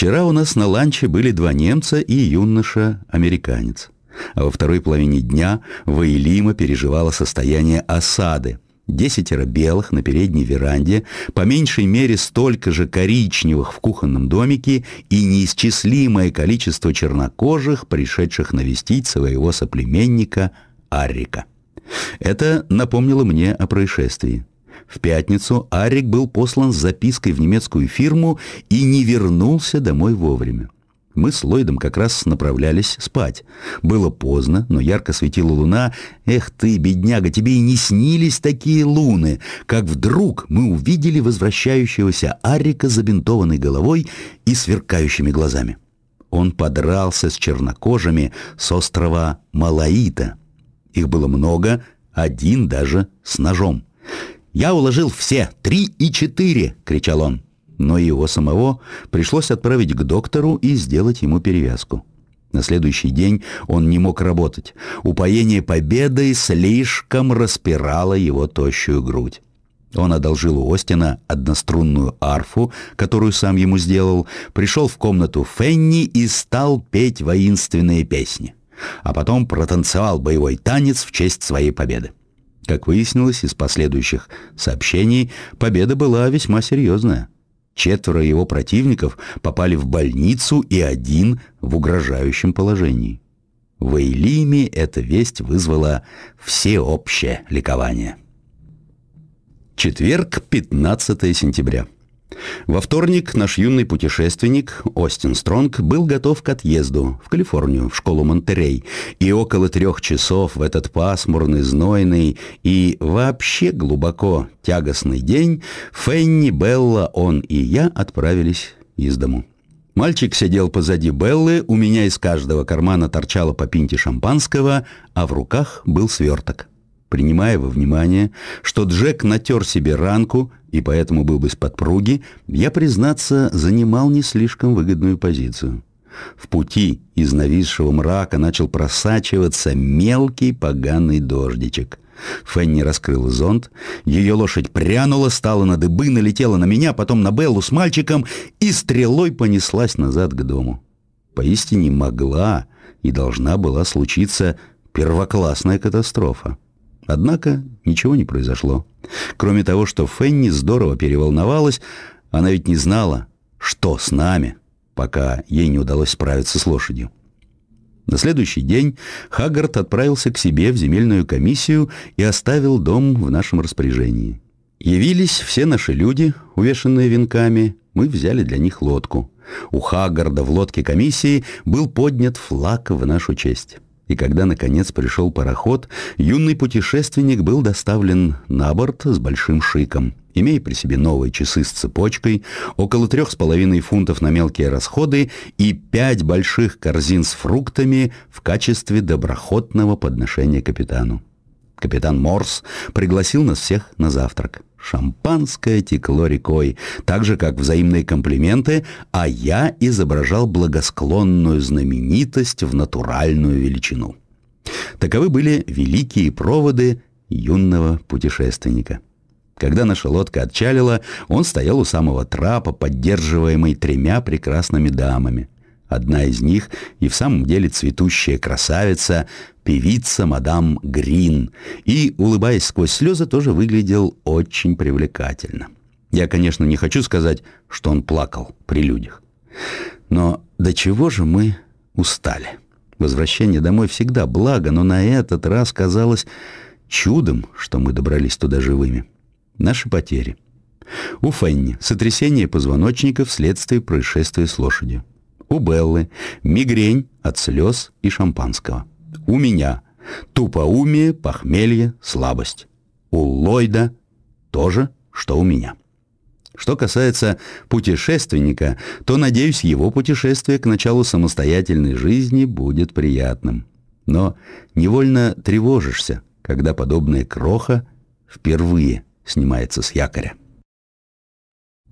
Вчера у нас на ланче были два немца и юноша-американец. А во второй половине дня Ваилима переживала состояние осады. Десятеро белых на передней веранде, по меньшей мере столько же коричневых в кухонном домике и неисчислимое количество чернокожих, пришедших навестить своего соплеменника Аррика. Это напомнило мне о происшествии. В пятницу Арик был послан с запиской в немецкую фирму и не вернулся домой вовремя. Мы с Ллойдом как раз направлялись спать. Было поздно, но ярко светила луна. Эх ты, бедняга, тебе и не снились такие луны. Как вдруг мы увидели возвращающегося Арика забинтованной головой и сверкающими глазами. Он подрался с чернокожими с острова Малаита. Их было много, один даже с ножом. «Я уложил все, три и четыре!» — кричал он. Но его самого пришлось отправить к доктору и сделать ему перевязку. На следующий день он не мог работать. Упоение победой слишком распирало его тощую грудь. Он одолжил у Остина однострунную арфу, которую сам ему сделал, пришел в комнату Фенни и стал петь воинственные песни. А потом протанцевал боевой танец в честь своей победы. Как выяснилось из последующих сообщений, победа была весьма серьезная. Четверо его противников попали в больницу и один в угрожающем положении. В Эйлиме эта весть вызвала всеобщее ликование. Четверг, 15 сентября. Во вторник наш юный путешественник Остин Стронг был готов к отъезду в Калифорнию, в школу Монтерей, и около трех часов в этот пасмурный, знойный и вообще глубоко тягостный день Фенни, Белла, он и я отправились из дому. Мальчик сидел позади Беллы, у меня из каждого кармана торчало по пинте шампанского, а в руках был сверток. Принимая во внимание, что Джек натер себе ранку и поэтому был без подпруги, я, признаться, занимал не слишком выгодную позицию. В пути из нависшего мрака начал просачиваться мелкий поганый дождичек. Фенни раскрыла зонт, ее лошадь прянула, стала на дыбы, налетела на меня, потом на Беллу с мальчиком и стрелой понеслась назад к дому. Поистине могла и должна была случиться первоклассная катастрофа. Однако ничего не произошло. Кроме того, что Фенни здорово переволновалась, она ведь не знала, что с нами, пока ей не удалось справиться с лошадью. На следующий день Хаггард отправился к себе в земельную комиссию и оставил дом в нашем распоряжении. Явились все наши люди, увешанные венками, мы взяли для них лодку. У Хаггарда в лодке комиссии был поднят флаг в нашу честь и когда, наконец, пришел пароход, юный путешественник был доставлен на борт с большим шиком, имея при себе новые часы с цепочкой, около трех с половиной фунтов на мелкие расходы и пять больших корзин с фруктами в качестве доброходного подношения капитану. Капитан Морс пригласил нас всех на завтрак. Шампанское текло рекой, так же, как взаимные комплименты, а я изображал благосклонную знаменитость в натуральную величину. Таковы были великие проводы юного путешественника. Когда наша лодка отчалила, он стоял у самого трапа, поддерживаемый тремя прекрасными дамами. Одна из них и в самом деле цветущая красавица, певица мадам Грин, и, улыбаясь сквозь слезы, тоже выглядел очень привлекательно. Я, конечно, не хочу сказать, что он плакал при людях. Но до чего же мы устали? Возвращение домой всегда благо, но на этот раз казалось чудом, что мы добрались туда живыми. Наши потери. У Фенни сотрясение позвоночника вследствие происшествия с лошадью. У Беллы мигрень от слез и шампанского. У меня тупоумие, похмелье, слабость. У Ллойда тоже, что у меня. Что касается путешественника, то, надеюсь, его путешествие к началу самостоятельной жизни будет приятным. Но невольно тревожишься, когда подобная кроха впервые снимается с якоря.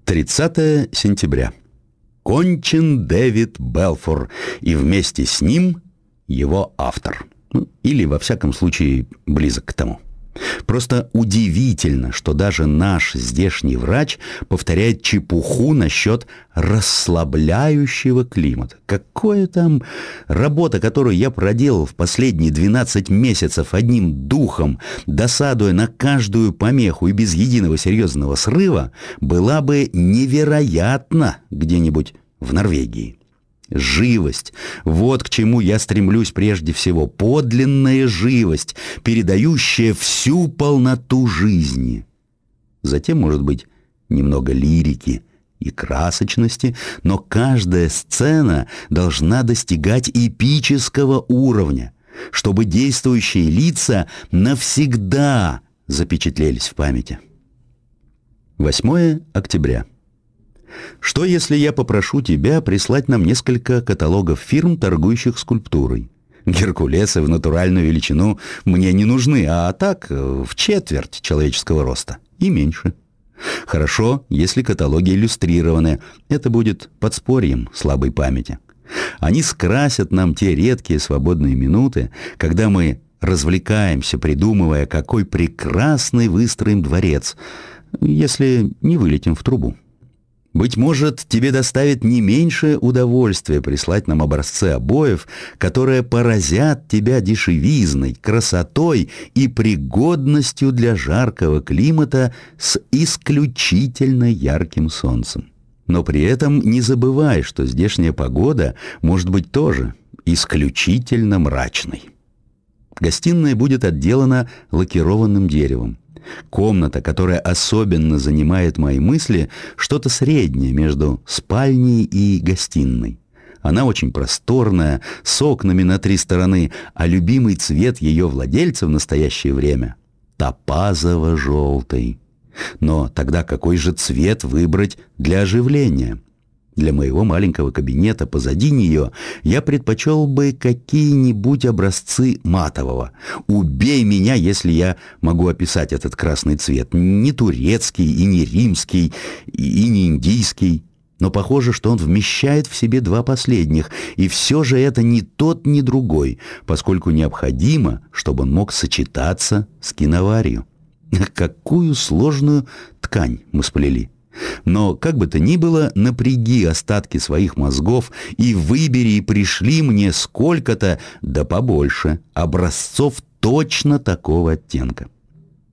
30 сентября кончен Дэвид Белфор, и вместе с ним его автор. Ну, или, во всяком случае, близок к тому. Просто удивительно, что даже наш здешний врач повторяет чепуху насчет расслабляющего климата. Какое там работа, которую я проделал в последние 12 месяцев одним духом, досадуя на каждую помеху и без единого серьезного срыва, была бы невероятна где-нибудь в Норвегии. Живость. Вот к чему я стремлюсь прежде всего. Подлинная живость, передающая всю полноту жизни. Затем, может быть, немного лирики и красочности, но каждая сцена должна достигать эпического уровня, чтобы действующие лица навсегда запечатлелись в памяти. 8 октября. Что, если я попрошу тебя прислать нам несколько каталогов фирм, торгующих скульптурой? Геркулесы в натуральную величину мне не нужны, а так в четверть человеческого роста и меньше. Хорошо, если каталоги иллюстрированы. Это будет подспорьем слабой памяти. Они скрасят нам те редкие свободные минуты, когда мы развлекаемся, придумывая, какой прекрасный выстроим дворец, если не вылетим в трубу. Быть может, тебе доставит не меньшее удовольствие прислать нам образцы обоев, которые поразят тебя дешевизной, красотой и пригодностью для жаркого климата с исключительно ярким солнцем. Но при этом не забывай, что здешняя погода может быть тоже исключительно мрачной. Гостиная будет отделана лакированным деревом. Комната, которая особенно занимает мои мысли, что-то среднее между спальней и гостиной. Она очень просторная, с окнами на три стороны, а любимый цвет ее владельца в настоящее время — топазово-желтый. Но тогда какой же цвет выбрать для оживления? Для моего маленького кабинета позади нее я предпочел бы какие-нибудь образцы матового. Убей меня, если я могу описать этот красный цвет. Не турецкий и не римский, и не индийский. Но похоже, что он вмещает в себе два последних, и все же это ни тот, ни другой, поскольку необходимо, чтобы он мог сочетаться с киноварью. Какую сложную ткань мы сплели. Но, как бы то ни было, напряги остатки своих мозгов и выбери и пришли мне сколько-то, да побольше, образцов точно такого оттенка.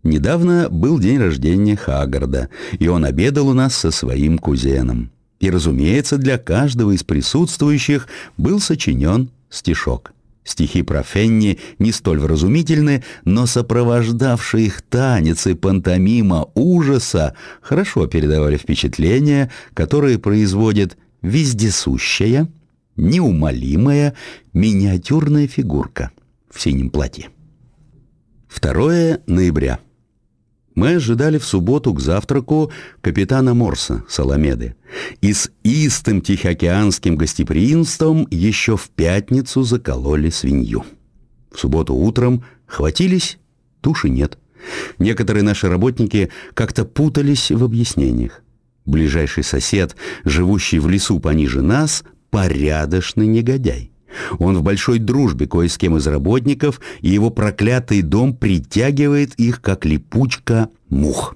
Недавно был день рождения Хагарда, и он обедал у нас со своим кузеном. И, разумеется, для каждого из присутствующих был сочинен стишок. Стихи про Фенни не столь вразумительны, но сопровождавшие их танец и пантомима ужаса хорошо передавали впечатления, которые производит вездесущая, неумолимая, миниатюрная фигурка в синем платье. 2 ноября. Мы ожидали в субботу к завтраку капитана Морса Соломеды и с истым тихоокеанским гостеприимством еще в пятницу закололи свинью. В субботу утром хватились, туши нет. Некоторые наши работники как-то путались в объяснениях. Ближайший сосед, живущий в лесу пониже нас, порядочный негодяй. Он в большой дружбе кое с кем из работников, и его проклятый дом притягивает их, как липучка мух.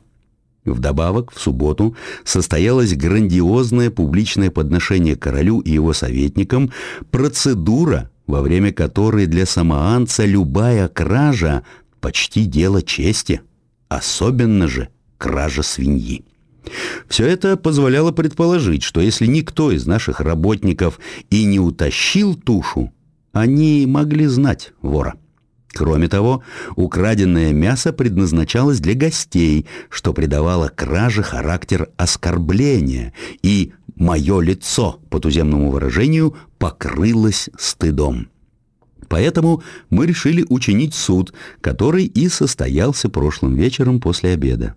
Вдобавок, в субботу состоялось грандиозное публичное подношение королю и его советникам, процедура, во время которой для самоанца любая кража – почти дело чести, особенно же кража свиньи. Все это позволяло предположить, что если никто из наших работников и не утащил тушу, они могли знать вора. Кроме того, украденное мясо предназначалось для гостей, что придавало краже характер оскорбления, и мое лицо, по туземному выражению, покрылось стыдом. Поэтому мы решили учинить суд, который и состоялся прошлым вечером после обеда.